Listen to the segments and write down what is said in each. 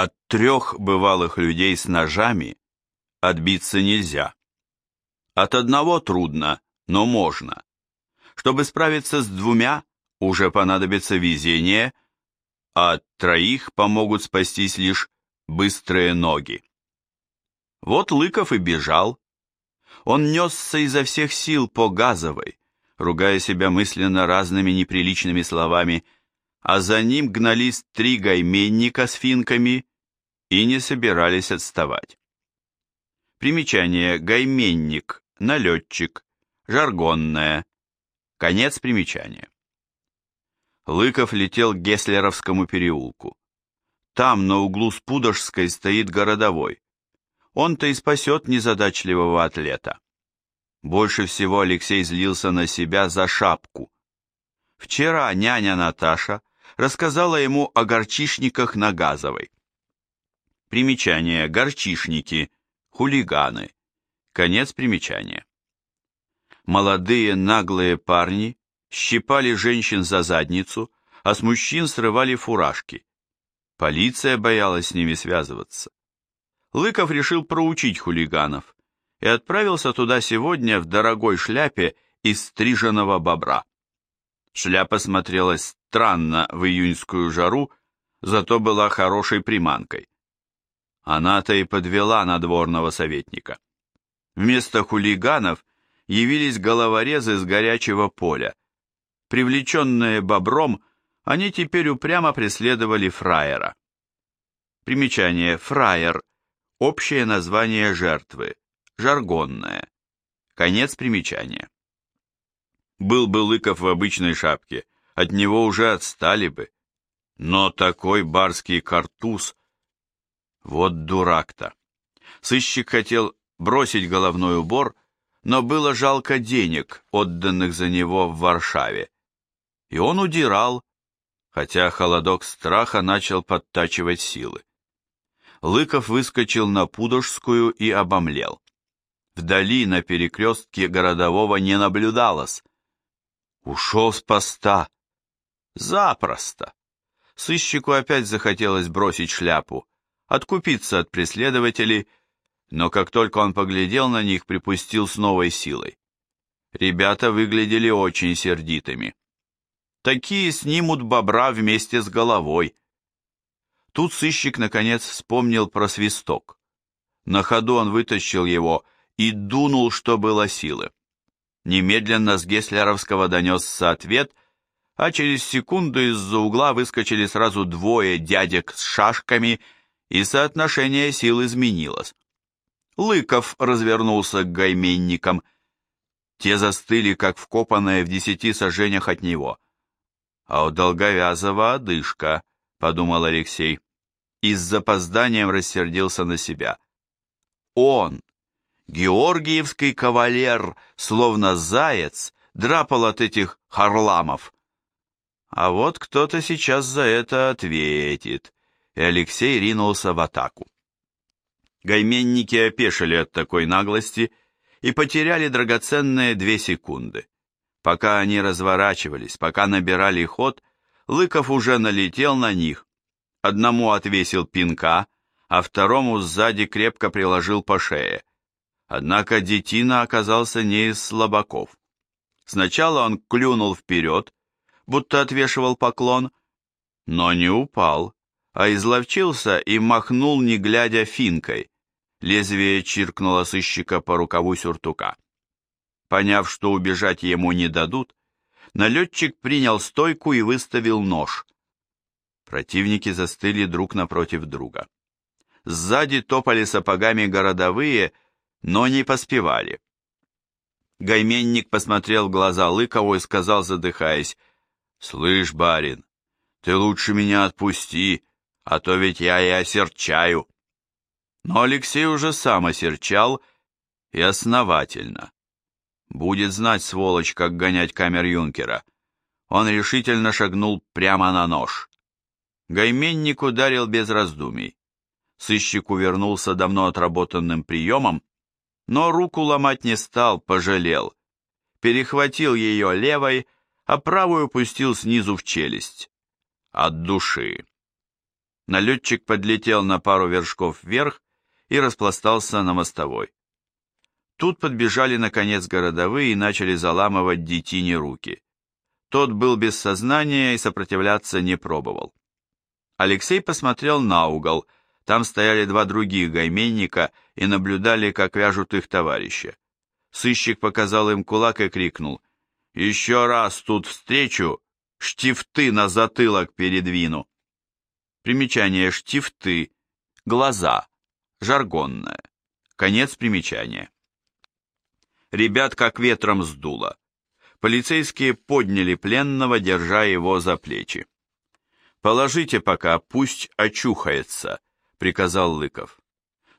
От трех бывалых людей с ножами отбиться нельзя. От одного трудно, но можно. Чтобы справиться с двумя, уже понадобится везение, а от троих помогут спастись лишь быстрые ноги. Вот Лыков и бежал. Он несся изо всех сил по газовой, ругая себя мысленно разными неприличными словами, а за ним гнались три гайменника с финками и не собирались отставать. Примечание «гайменник», «налетчик», «жаргонное», конец примечания. Лыков летел к Геслеровскому переулку. Там, на углу с Пудожской, стоит городовой. Он-то и спасет незадачливого атлета. Больше всего Алексей злился на себя за шапку. Вчера няня Наташа рассказала ему о горчишниках на Газовой. Примечание. Горчишники. Хулиганы. Конец примечания. Молодые наглые парни щипали женщин за задницу, а с мужчин срывали фуражки. Полиция боялась с ними связываться. Лыков решил проучить хулиганов и отправился туда сегодня в дорогой шляпе из стриженного бобра. Шляпа смотрелась странно в июньскую жару, зато была хорошей приманкой. Она-то и подвела надворного советника. Вместо хулиганов явились головорезы с горячего поля. Привлеченные бобром, они теперь упрямо преследовали фраера. Примечание «фраер» – общее название жертвы, жаргонное. Конец примечания. Был бы Лыков в обычной шапке, от него уже отстали бы. Но такой барский картуз... Вот дурак-то. Сыщик хотел бросить головной убор, но было жалко денег, отданных за него в Варшаве. И он удирал, хотя холодок страха начал подтачивать силы. Лыков выскочил на Пудожскую и обомлел. Вдали на перекрестке городового не наблюдалось. Ушел с поста. Запросто. Сыщику опять захотелось бросить шляпу, откупиться от преследователей, но как только он поглядел на них, припустил с новой силой. Ребята выглядели очень сердитыми. Такие снимут бобра вместе с головой. Тут сыщик наконец вспомнил про свисток. На ходу он вытащил его и дунул, что было силы. Немедленно с Геслеровского донесся ответ, а через секунду из-за угла выскочили сразу двое дядек с шашками, и соотношение сил изменилось. Лыков развернулся к гайменникам. Те застыли, как вкопанные в десяти сажениях от него. А у Долговязова одышка, подумал Алексей, и с запозданием рассердился на себя. Он, Георгиевский кавалер, словно заяц, драпал от этих харламов. А вот кто-то сейчас за это ответит, и Алексей ринулся в атаку. Гайменники опешили от такой наглости и потеряли драгоценные две секунды. Пока они разворачивались, пока набирали ход, Лыков уже налетел на них. Одному отвесил пинка, а второму сзади крепко приложил по шее. Однако детина оказался не из слабаков. Сначала он клюнул вперед, будто отвешивал поклон, но не упал, а изловчился и махнул, не глядя, финкой. Лезвие чиркнуло сыщика по рукаву сюртука. Поняв, что убежать ему не дадут, налетчик принял стойку и выставил нож. Противники застыли друг напротив друга. Сзади топали сапогами городовые, но не поспевали. Гайменник посмотрел в глаза Лыкову и сказал, задыхаясь, «Слышь, барин, ты лучше меня отпусти, а то ведь я и осерчаю». Но Алексей уже сам осерчал и основательно. Будет знать, сволочь, как гонять камер-юнкера. Он решительно шагнул прямо на нож. Гайменник ударил без раздумий. Сыщик увернулся давно отработанным приемом, но руку ломать не стал, пожалел. Перехватил ее левой, а правую пустил снизу в челюсть. От души. Налетчик подлетел на пару вершков вверх и распластался на мостовой. Тут подбежали, наконец, городовые и начали заламывать детине руки. Тот был без сознания и сопротивляться не пробовал. Алексей посмотрел на угол. Там стояли два других гайменника и наблюдали, как вяжут их товарища. Сыщик показал им кулак и крикнул. «Еще раз тут встречу, штифты на затылок передвину!» Примечание «штифты», «глаза», жаргонное. Конец примечания. Ребят как ветром сдуло. Полицейские подняли пленного, держа его за плечи. «Положите пока, пусть очухается», — приказал Лыков.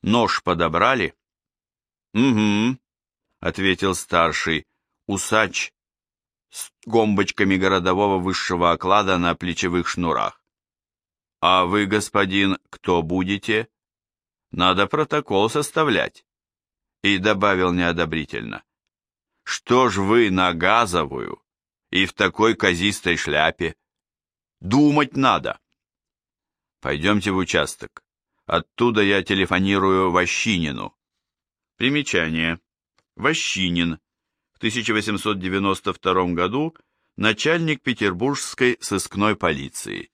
«Нож подобрали?» «Угу», — ответил старший, усач с гомбочками городового высшего оклада на плечевых шнурах. «А вы, господин, кто будете?» «Надо протокол составлять». И добавил неодобрительно. «Что ж вы на газовую и в такой казистой шляпе? Думать надо!» «Пойдемте в участок. Оттуда я телефонирую Ващинину». Примечание. Ващинин, в 1892 году начальник петербургской сыскной полиции.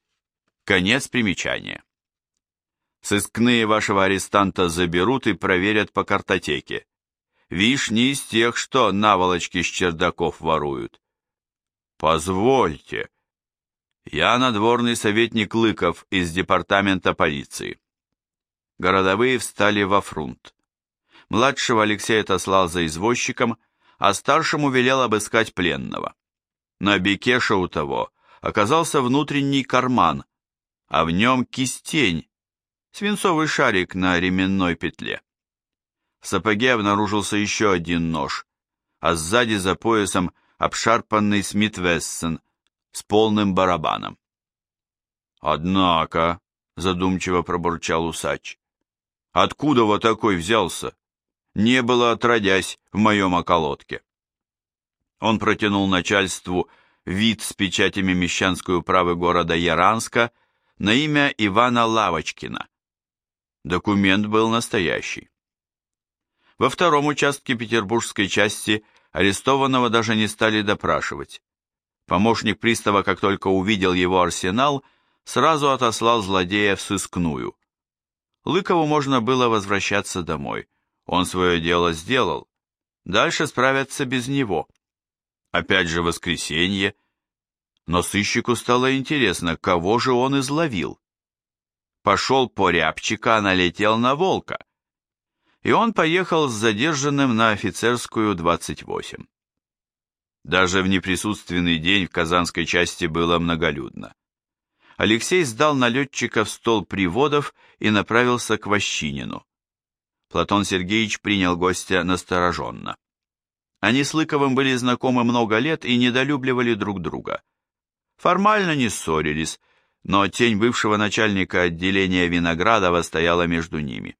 Конец примечания. Сыскные вашего арестанта заберут и проверят по картотеке. Вишь, не из тех, что наволочки с чердаков воруют. Позвольте. Я надворный советник Лыков из департамента полиции. Городовые встали во фрунт. Младшего Алексей отослал за извозчиком, а старшему велел обыскать пленного. На бекеше у того оказался внутренний карман, а в нем кистень, свинцовый шарик на ременной петле. В сапоге обнаружился еще один нож, а сзади за поясом обшарпанный Смит Вессон с полным барабаном. «Однако», — задумчиво пробурчал усач, — «откуда вот такой взялся? не было отродясь в моем околотке. Он протянул начальству вид с печатями мещанской управы города Яранска на имя Ивана Лавочкина. Документ был настоящий. Во втором участке петербургской части арестованного даже не стали допрашивать. Помощник пристава, как только увидел его арсенал, сразу отослал злодея в сыскную. Лыкову можно было возвращаться домой. Он свое дело сделал. Дальше справятся без него. Опять же воскресенье. Но сыщику стало интересно, кого же он изловил. Пошел по рябчика, налетел на волка. И он поехал с задержанным на офицерскую 28. Даже в неприсутственный день в казанской части было многолюдно. Алексей сдал налетчика в стол приводов и направился к Ващинину. Платон Сергеевич принял гостя настороженно. Они с Лыковым были знакомы много лет и недолюбливали друг друга. Формально не ссорились, но тень бывшего начальника отделения Виноградова стояла между ними.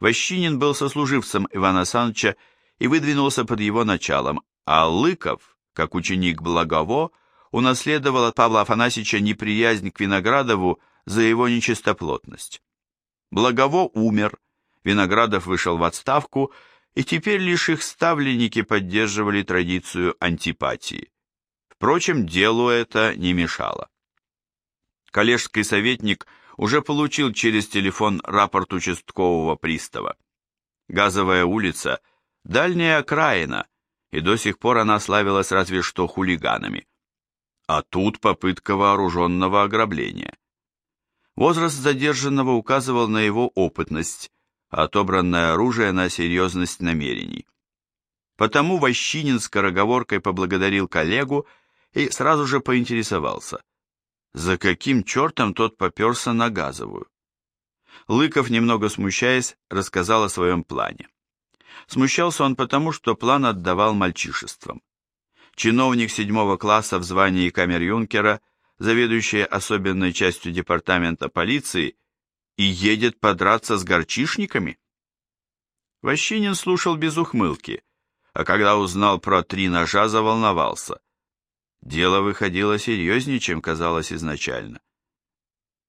Ващинин был сослуживцем Ивана Санча и выдвинулся под его началом, а Лыков, как ученик Благово, унаследовал от Павла Афанасьевича неприязнь к Виноградову за его нечистоплотность. Благово умер, Виноградов вышел в отставку, и теперь лишь их ставленники поддерживали традицию антипатии. Впрочем, делу это не мешало. Коллежский советник уже получил через телефон рапорт участкового пристава. Газовая улица – дальняя окраина, и до сих пор она славилась разве что хулиганами. А тут попытка вооруженного ограбления. Возраст задержанного указывал на его опытность, отобранное оружие на серьезность намерений. Потому Ващинин скороговоркой поблагодарил коллегу сразу же поинтересовался, за каким чертом тот поперся на газовую. Лыков, немного смущаясь, рассказал о своем плане. Смущался он потому, что план отдавал мальчишеством. Чиновник седьмого класса в звании камер-юнкера, заведующий особенной частью департамента полиции, и едет подраться с горчишниками? Ващинин слушал без ухмылки, а когда узнал про три ножа, заволновался. Дело выходило серьезнее, чем казалось изначально.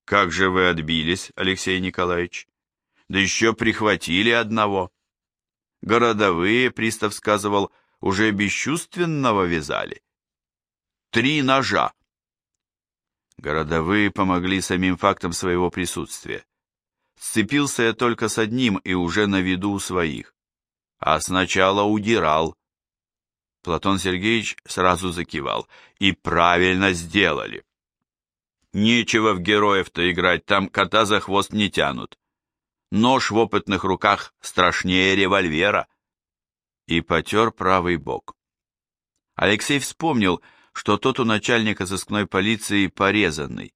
Как же вы отбились, Алексей Николаевич? Да еще прихватили одного. Городовые, пристав сказывал, уже бесчувственного вязали. Три ножа. Городовые помогли самим фактом своего присутствия. Сцепился я только с одним и уже на виду у своих. А сначала удирал. Платон Сергеевич сразу закивал. И правильно сделали. Нечего в героев-то играть, там кота за хвост не тянут. Нож в опытных руках страшнее револьвера. И потер правый бок. Алексей вспомнил, что тот у начальника сыскной полиции порезанный.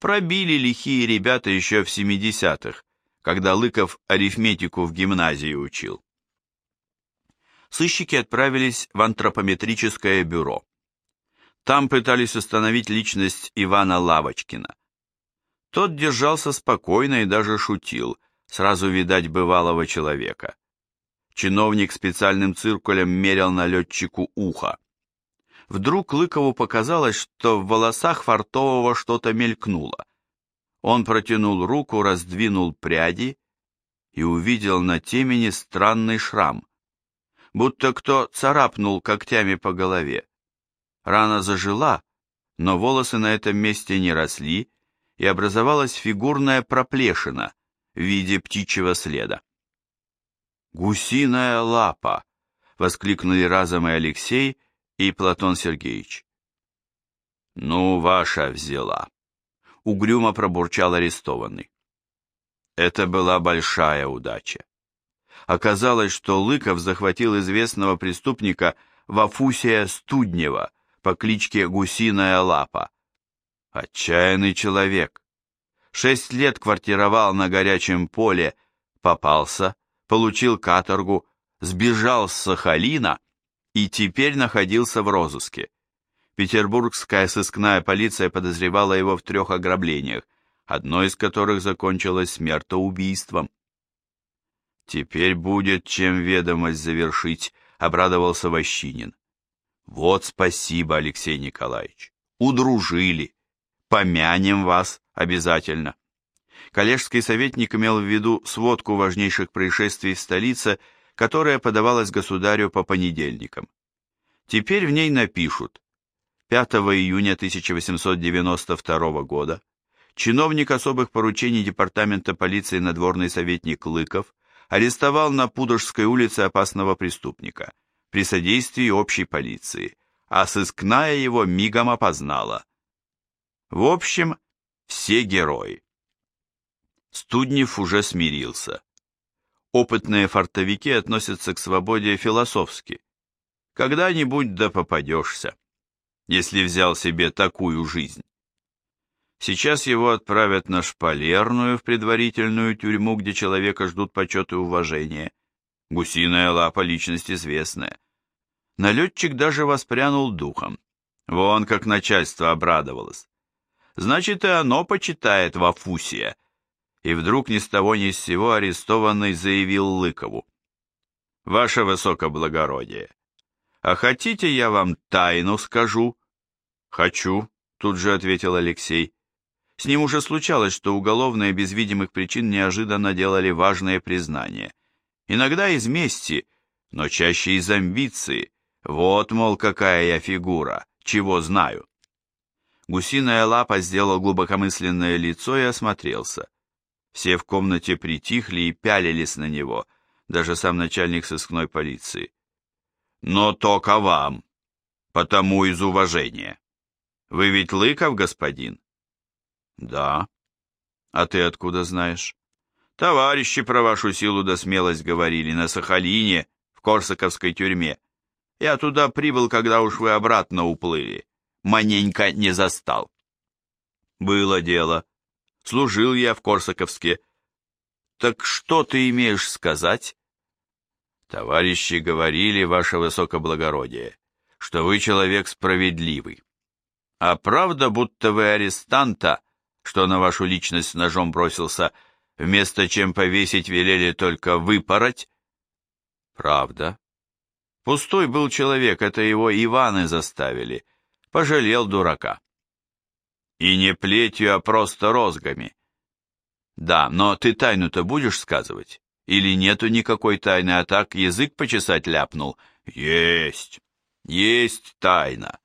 Пробили лихие ребята еще в 70-х, когда Лыков арифметику в гимназии учил. Сыщики отправились в антропометрическое бюро. Там пытались установить личность Ивана Лавочкина. Тот держался спокойно и даже шутил, сразу видать бывалого человека. Чиновник специальным циркулем мерил налетчику ухо. Вдруг Лыкову показалось, что в волосах Фартового что-то мелькнуло. Он протянул руку, раздвинул пряди и увидел на темени странный шрам, будто кто царапнул когтями по голове. Рана зажила, но волосы на этом месте не росли, и образовалась фигурная проплешина в виде птичьего следа. «Гусиная лапа!» — воскликнули разом и Алексей, и Платон Сергеевич. «Ну, ваша взяла», — угрюмо пробурчал арестованный. Это была большая удача. Оказалось, что Лыков захватил известного преступника Вафусия Студнева по кличке Гусиная Лапа. Отчаянный человек. Шесть лет квартировал на горячем поле, попался, получил каторгу, сбежал с Сахалина и теперь находился в розыске. Петербургская сыскная полиция подозревала его в трех ограблениях, одно из которых закончилось смертоубийством. «Теперь будет чем ведомость завершить», — обрадовался Ващинин. «Вот спасибо, Алексей Николаевич, удружили, помянем вас обязательно». Коллежский советник имел в виду сводку важнейших происшествий в столице которая подавалась государю по понедельникам. Теперь в ней напишут 5 июня 1892 года чиновник особых поручений Департамента полиции надворный советник Лыков арестовал на Пудожской улице опасного преступника при содействии общей полиции, а сыскная его мигом опознала. В общем, все герои. Студнев уже смирился. Опытные фортовики относятся к свободе философски. Когда-нибудь да попадешься, если взял себе такую жизнь. Сейчас его отправят на шпалерную в предварительную тюрьму, где человека ждут почет и уважение. Гусиная лапа — личность известная. Налетчик даже воспрянул духом. Вон как начальство обрадовалось. Значит, и оно почитает Вафусия, и вдруг ни с того ни с сего арестованный заявил Лыкову. «Ваше высокоблагородие, а хотите я вам тайну скажу?» «Хочу», — тут же ответил Алексей. С ним уже случалось, что уголовные без видимых причин неожиданно делали важные признания. Иногда из мести, но чаще из амбиции. Вот, мол, какая я фигура, чего знаю. Гусиная лапа сделал глубокомысленное лицо и осмотрелся. Все в комнате притихли и пялились на него, даже сам начальник сыскной полиции. «Но только вам, потому из уважения. Вы ведь Лыков, господин?» «Да». «А ты откуда знаешь?» «Товарищи про вашу силу да смелость говорили на Сахалине, в Корсаковской тюрьме. Я туда прибыл, когда уж вы обратно уплыли. Маненько не застал». «Было дело», Служил я в Корсаковске. Так что ты имеешь сказать? Товарищи говорили, ваше высокоблагородие, что вы человек справедливый. А правда, будто вы арестанта, что на вашу личность ножом бросился, вместо чем повесить велели только выпороть? Правда. Пустой был человек, это его Иваны заставили. Пожалел дурака. И не плетью, а просто розгами. Да, но ты тайну-то будешь сказывать? Или нету никакой тайны, а так язык почесать ляпнул? Есть, есть тайна.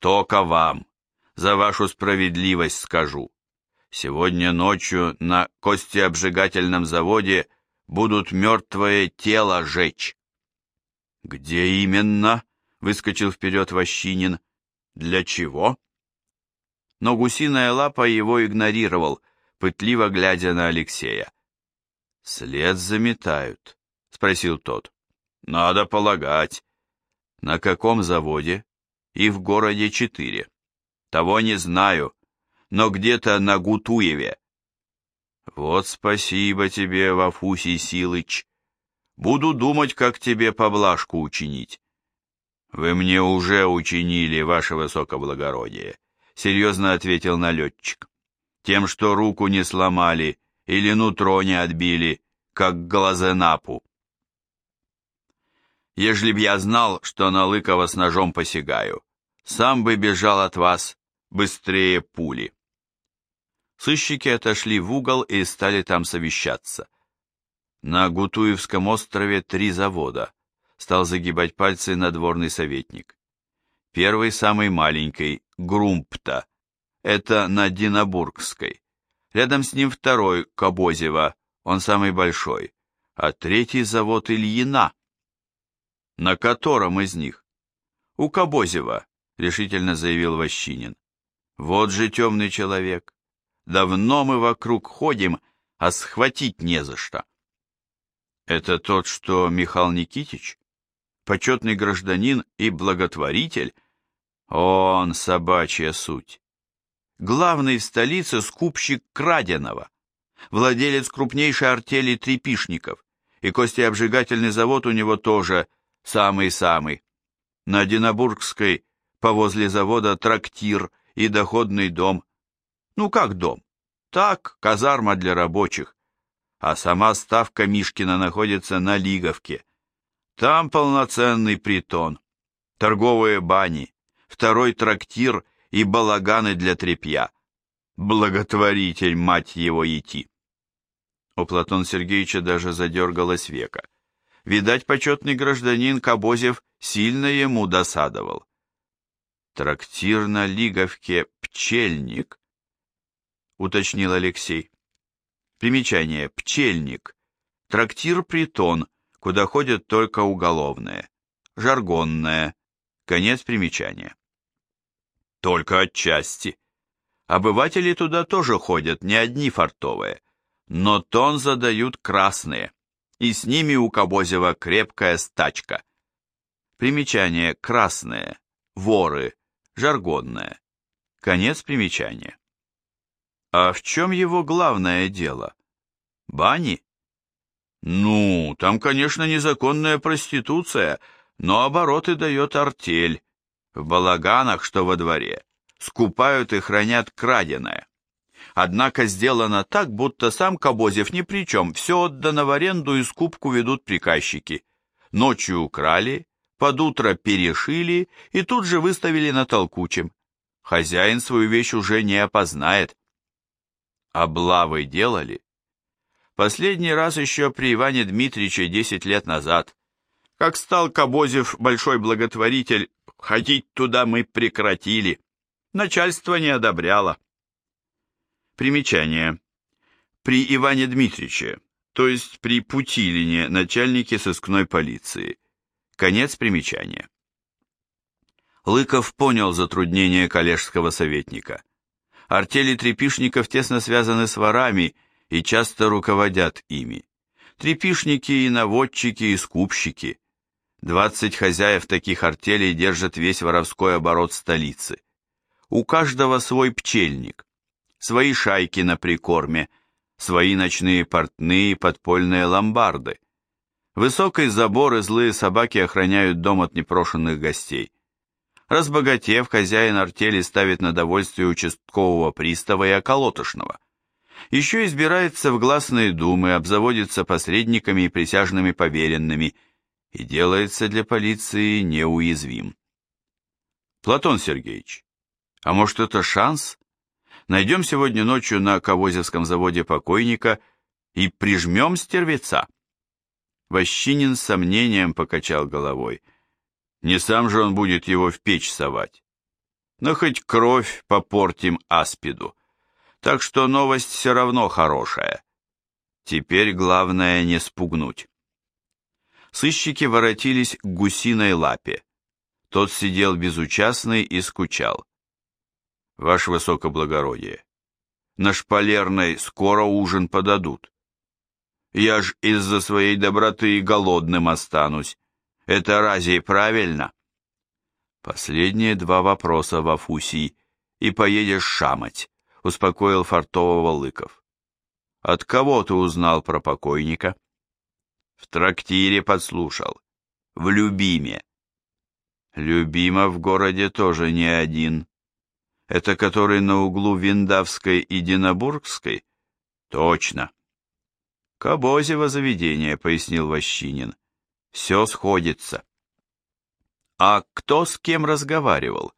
Только вам, за вашу справедливость скажу. Сегодня ночью на костеобжигательном заводе будут мертвое тело жечь. Где именно? Выскочил вперед Ващинин. Для чего? Но гусиная лапа его игнорировал, пытливо глядя на Алексея. «След заметают», — спросил тот. «Надо полагать». «На каком заводе?» «И в городе четыре». «Того не знаю, но где-то на Гутуеве». «Вот спасибо тебе, Вафусий Силыч. Буду думать, как тебе поблажку учинить». «Вы мне уже учинили, ваше высокоблагородие», — серьезно ответил налетчик. «Тем, что руку не сломали или нутро не отбили, как глазенапу». «Ежели б я знал, что на Лыкова с ножом посягаю, сам бы бежал от вас быстрее пули». Сыщики отошли в угол и стали там совещаться. На Гутуевском острове три завода — стал загибать пальцы надворный советник. Первый, самый маленький, Грумпта, это на Динабургской. Рядом с ним второй, Кобозева, он самый большой. А третий завод Ильина. На котором из них? У Кобозева, решительно заявил Ващинин. Вот же темный человек. Давно мы вокруг ходим, а схватить не за что. Это тот, что Михаил Никитич? почетный гражданин и благотворитель, он собачья суть. Главный в столице скупщик краденого, владелец крупнейшей артели трепишников, и костеобжигательный завод у него тоже самый-самый. На Динабургской повозле завода трактир и доходный дом. Ну как дом? Так, казарма для рабочих. А сама ставка Мишкина находится на Лиговке, там полноценный притон, торговые бани, второй трактир и балаганы для тряпья. Благотворитель, мать его, идти. У Платона Сергеевича даже задергалось века. Видать, почетный гражданин Кобозев сильно ему досадовал. Трактир на Лиговке «Пчельник», уточнил Алексей. Примечание «Пчельник». Трактир-притон – куда ходят только уголовные. Жаргонное. Конец примечания. Только отчасти. Обыватели туда тоже ходят, не одни фартовые. Но тон задают красные. И с ними у Кобозева крепкая стачка. Примечание красные, воры, жаргонное. Конец примечания. А в чем его главное дело? Бани? Ну, там, конечно, незаконная проституция, но обороты дает артель. В балаганах, что во дворе, скупают и хранят краденое. Однако сделано так, будто сам Кобозев ни при чем, все отдано в аренду и скупку ведут приказчики. Ночью украли, под утро перешили и тут же выставили на толкучем. Хозяин свою вещь уже не опознает. Облавы делали? Последний раз еще при Иване Дмитриевиче десять лет назад. Как стал Кобозев большой благотворитель, ходить туда мы прекратили. Начальство не одобряло. Примечание. При Иване Дмитриевиче, то есть при Путилине, начальнике сыскной полиции. Конец примечания. Лыков понял затруднение коллежского советника. Артели трепишников тесно связаны с ворами и часто руководят ими. Трепишники и наводчики и скупщики. Двадцать хозяев таких артелей держат весь воровской оборот столицы. У каждого свой пчельник, свои шайки на прикорме, свои ночные портные и подпольные ломбарды. Высокий забор и злые собаки охраняют дом от непрошенных гостей. Разбогатев, хозяин артели ставит на довольствие участкового пристава и околотошного – еще избирается в гласные думы, обзаводится посредниками и присяжными поверенными и делается для полиции неуязвим. Платон Сергеевич, а может это шанс? Найдем сегодня ночью на Ковозевском заводе покойника и прижмем стервеца. Вощинин с сомнением покачал головой. Не сам же он будет его в печь совать. Но хоть кровь попортим аспиду. Так что новость все равно хорошая. Теперь главное не спугнуть. Сыщики воротились к гусиной лапе. Тот сидел безучастный и скучал. Ваше высокоблагородие, на шпалерной скоро ужин подадут. Я ж из-за своей доброты голодным останусь. Это разве правильно? Последние два вопроса, Вафусий, и поедешь шамать, успокоил фартового Лыков. От кого ты узнал про покойника? В трактире подслушал. В Любиме. Любима в городе тоже не один. Это который на углу Виндавской и Динабургской? Точно. Кобозево заведение, пояснил Ващинин. Все сходится. А кто с кем разговаривал?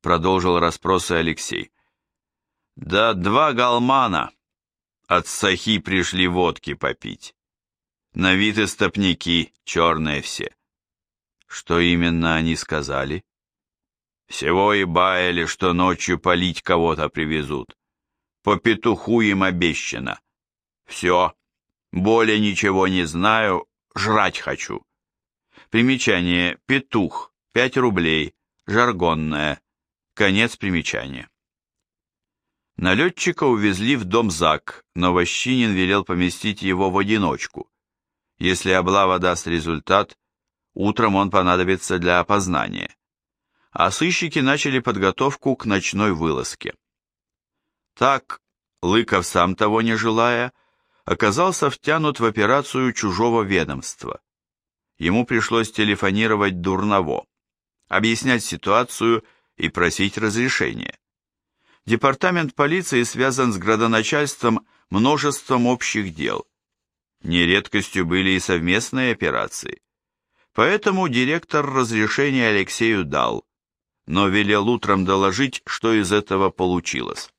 Продолжил расспросы Алексей. Да два галмана. От сахи пришли водки попить. На вид истопники, черные все. Что именно они сказали? Всего и баяли, что ночью полить кого-то привезут. По петуху им обещано. Все, более ничего не знаю, жрать хочу. Примечание «петух» — 5 рублей, жаргонное. Конец примечания. Налетчика увезли в дом ЗАГ, но Ващинин велел поместить его в одиночку. Если облава даст результат, утром он понадобится для опознания. А сыщики начали подготовку к ночной вылазке. Так, Лыков, сам того не желая, оказался втянут в операцию чужого ведомства. Ему пришлось телефонировать Дурново, объяснять ситуацию и просить разрешения. Департамент полиции связан с градоначальством множеством общих дел. Нередкостью были и совместные операции. Поэтому директор разрешение Алексею дал, но велел утром доложить, что из этого получилось.